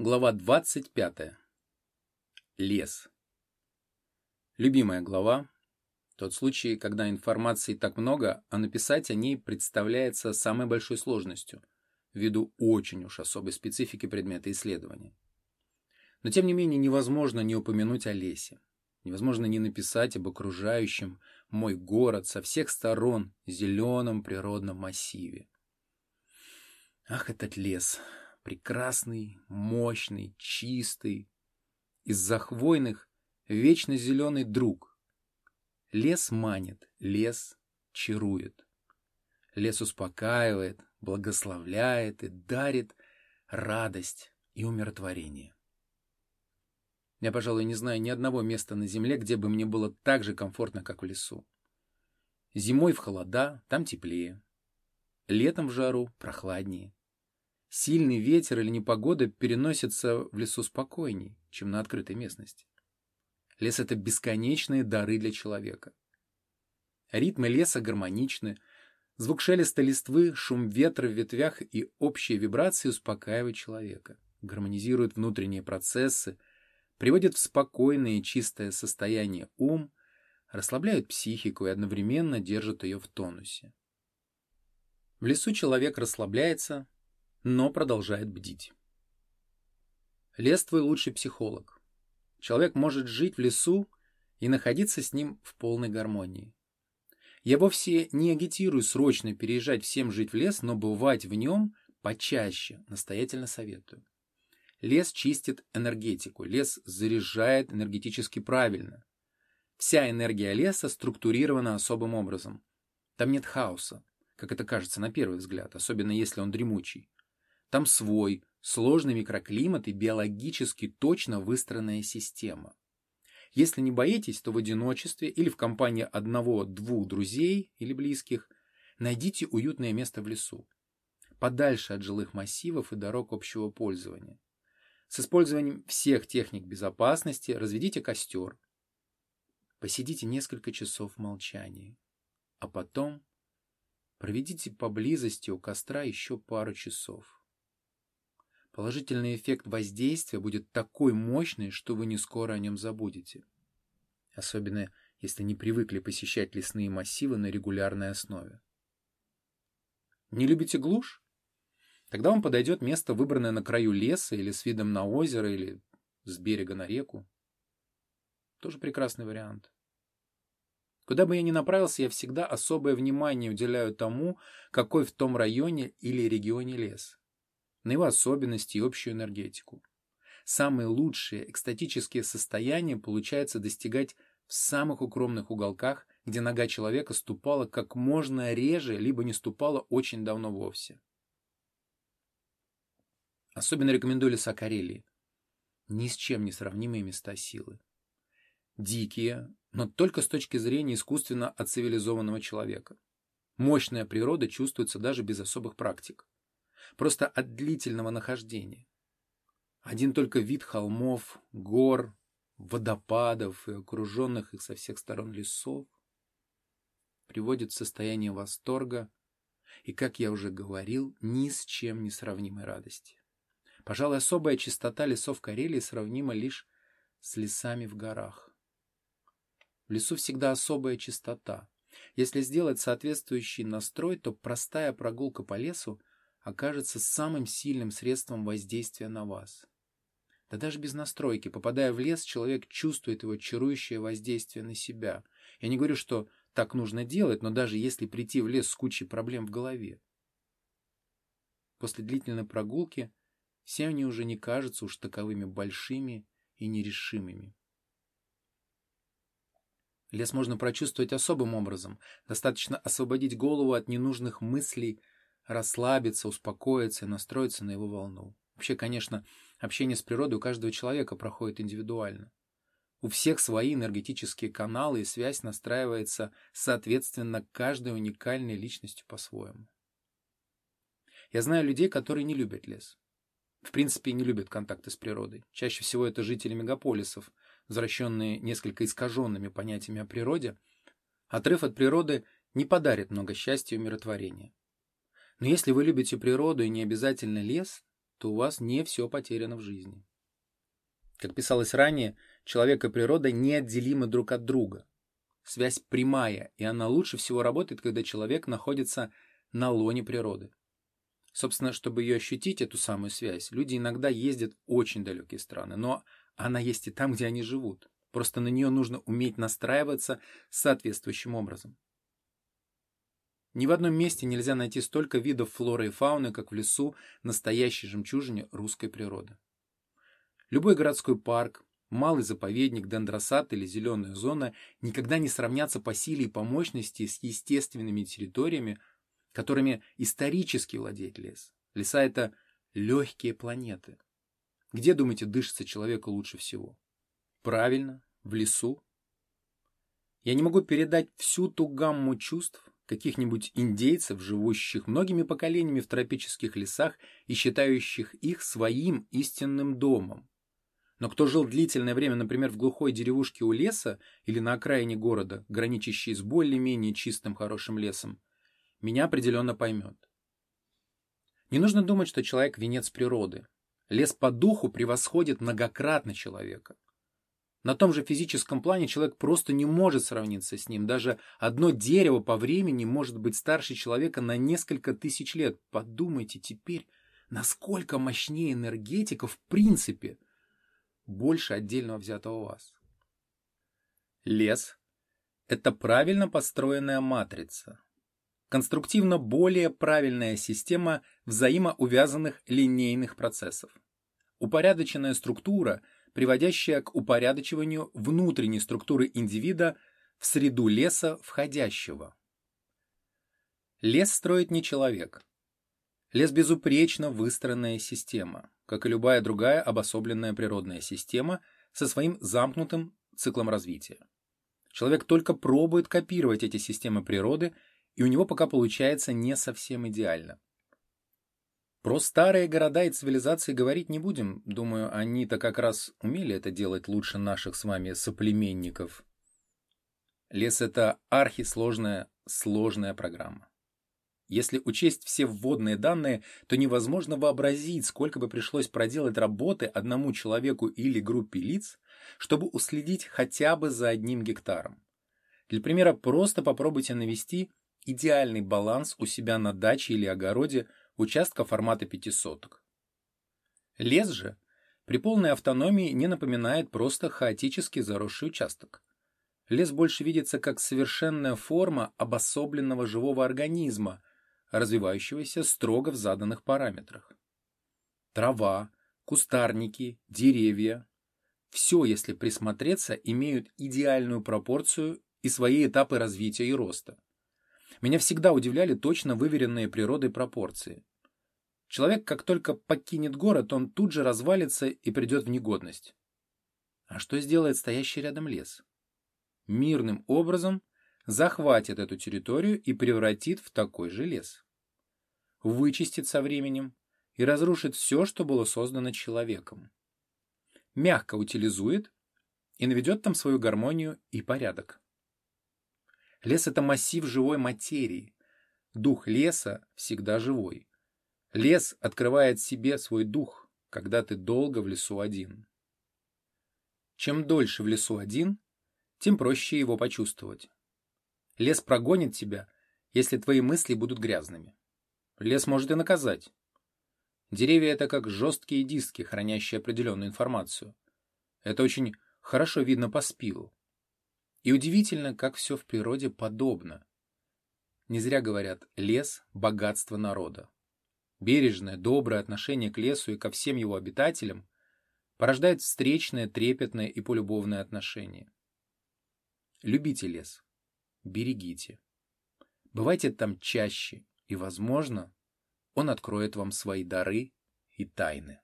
Глава 25. Лес. Любимая глава. Тот случай, когда информации так много, а написать о ней представляется самой большой сложностью, ввиду очень уж особой специфики предмета исследования. Но тем не менее невозможно не упомянуть о лесе. Невозможно не написать об окружающем мой город со всех сторон зеленом природном массиве. Ах, этот лес! Прекрасный, мощный, чистый, из-за хвойных вечно зеленый друг. Лес манит, лес чарует. Лес успокаивает, благословляет и дарит радость и умиротворение. Я, пожалуй, не знаю ни одного места на земле, где бы мне было так же комфортно, как в лесу. Зимой в холода, там теплее. Летом в жару прохладнее. Сильный ветер или непогода переносятся в лесу спокойней, чем на открытой местности. Лес — это бесконечные дары для человека. Ритмы леса гармоничны, звук шелеста листвы, шум ветра в ветвях и общие вибрации успокаивают человека, гармонизируют внутренние процессы, приводят в спокойное и чистое состояние ум, расслабляют психику и одновременно держат ее в тонусе. В лесу человек расслабляется, но продолжает бдить. Лес твой лучший психолог. Человек может жить в лесу и находиться с ним в полной гармонии. Я вовсе не агитирую срочно переезжать всем жить в лес, но бывать в нем почаще, настоятельно советую. Лес чистит энергетику, лес заряжает энергетически правильно. Вся энергия леса структурирована особым образом. Там нет хаоса, как это кажется на первый взгляд, особенно если он дремучий. Там свой, сложный микроклимат и биологически точно выстроенная система. Если не боитесь, то в одиночестве или в компании одного-двух друзей или близких найдите уютное место в лесу, подальше от жилых массивов и дорог общего пользования. С использованием всех техник безопасности разведите костер. Посидите несколько часов в молчании, а потом проведите поблизости у костра еще пару часов. Положительный эффект воздействия будет такой мощный, что вы не скоро о нем забудете. Особенно, если не привыкли посещать лесные массивы на регулярной основе. Не любите глушь? Тогда вам подойдет место, выбранное на краю леса или с видом на озеро или с берега на реку. Тоже прекрасный вариант. Куда бы я ни направился, я всегда особое внимание уделяю тому, какой в том районе или регионе лес на его особенности и общую энергетику. Самые лучшие экстатические состояния получается достигать в самых укромных уголках, где нога человека ступала как можно реже, либо не ступала очень давно вовсе. Особенно рекомендую леса Карелии. Ни с чем не сравнимые места силы. Дикие, но только с точки зрения искусственно отцивилизованного человека. Мощная природа чувствуется даже без особых практик просто от длительного нахождения. Один только вид холмов, гор, водопадов и окруженных их со всех сторон лесов приводит в состояние восторга и, как я уже говорил, ни с чем не сравнимой радости. Пожалуй, особая чистота лесов Карелии сравнима лишь с лесами в горах. В лесу всегда особая чистота. Если сделать соответствующий настрой, то простая прогулка по лесу окажется самым сильным средством воздействия на вас. Да даже без настройки, попадая в лес, человек чувствует его чарующее воздействие на себя. Я не говорю, что так нужно делать, но даже если прийти в лес с кучей проблем в голове. После длительной прогулки все они уже не кажутся уж таковыми большими и нерешимыми. Лес можно прочувствовать особым образом. Достаточно освободить голову от ненужных мыслей, расслабиться, успокоиться и настроиться на его волну. Вообще, конечно, общение с природой у каждого человека проходит индивидуально. У всех свои энергетические каналы, и связь настраивается соответственно каждой уникальной личностью по-своему. Я знаю людей, которые не любят лес. В принципе, не любят контакты с природой. Чаще всего это жители мегаполисов, возвращенные несколько искаженными понятиями о природе. Отрыв от природы не подарит много счастья и умиротворения. Но если вы любите природу и не обязательно лес, то у вас не все потеряно в жизни. Как писалось ранее, человек и природа неотделимы друг от друга. Связь прямая, и она лучше всего работает, когда человек находится на лоне природы. Собственно, чтобы ее ощутить, эту самую связь, люди иногда ездят в очень далекие страны, но она есть и там, где они живут. Просто на нее нужно уметь настраиваться соответствующим образом. Ни в одном месте нельзя найти столько видов флоры и фауны, как в лесу настоящей жемчужине русской природы. Любой городской парк, малый заповедник, дендросад или зеленая зона никогда не сравнятся по силе и по мощности с естественными территориями, которыми исторически владеет лес. Леса — это легкие планеты. Где, думаете, дышится человеку лучше всего? Правильно, в лесу. Я не могу передать всю ту гамму чувств, каких-нибудь индейцев, живущих многими поколениями в тропических лесах и считающих их своим истинным домом. Но кто жил длительное время, например, в глухой деревушке у леса или на окраине города, граничащей с более-менее чистым хорошим лесом, меня определенно поймет. Не нужно думать, что человек – венец природы. Лес по духу превосходит многократно человека. На том же физическом плане человек просто не может сравниться с ним. Даже одно дерево по времени может быть старше человека на несколько тысяч лет. Подумайте теперь, насколько мощнее энергетика в принципе больше отдельного взятого вас. Лес – это правильно построенная матрица. Конструктивно более правильная система взаимоувязанных линейных процессов. Упорядоченная структура – приводящая к упорядочиванию внутренней структуры индивида в среду леса входящего. Лес строит не человек. Лес безупречно выстроенная система, как и любая другая обособленная природная система со своим замкнутым циклом развития. Человек только пробует копировать эти системы природы, и у него пока получается не совсем идеально. Про старые города и цивилизации говорить не будем. Думаю, они-то как раз умели это делать лучше наших с вами соплеменников. Лес — это архисложная, сложная программа. Если учесть все вводные данные, то невозможно вообразить, сколько бы пришлось проделать работы одному человеку или группе лиц, чтобы уследить хотя бы за одним гектаром. Для примера просто попробуйте навести идеальный баланс у себя на даче или огороде участка формата пятисоток. Лес же при полной автономии не напоминает просто хаотически заросший участок. Лес больше видится как совершенная форма обособленного живого организма, развивающегося строго в заданных параметрах. Трава, кустарники, деревья – все, если присмотреться, имеют идеальную пропорцию и свои этапы развития и роста. Меня всегда удивляли точно выверенные природой пропорции. Человек, как только покинет город, он тут же развалится и придет в негодность. А что сделает стоящий рядом лес? Мирным образом захватит эту территорию и превратит в такой же лес. Вычистит со временем и разрушит все, что было создано человеком. Мягко утилизует и наведет там свою гармонию и порядок. Лес — это массив живой материи. Дух леса всегда живой. Лес открывает себе свой дух, когда ты долго в лесу один. Чем дольше в лесу один, тем проще его почувствовать. Лес прогонит тебя, если твои мысли будут грязными. Лес может и наказать. Деревья — это как жесткие диски, хранящие определенную информацию. Это очень хорошо видно по спилу. И удивительно, как все в природе подобно. Не зря говорят «лес – богатство народа». Бережное, доброе отношение к лесу и ко всем его обитателям порождает встречное, трепетное и полюбовное отношение. Любите лес, берегите. Бывайте там чаще, и, возможно, он откроет вам свои дары и тайны.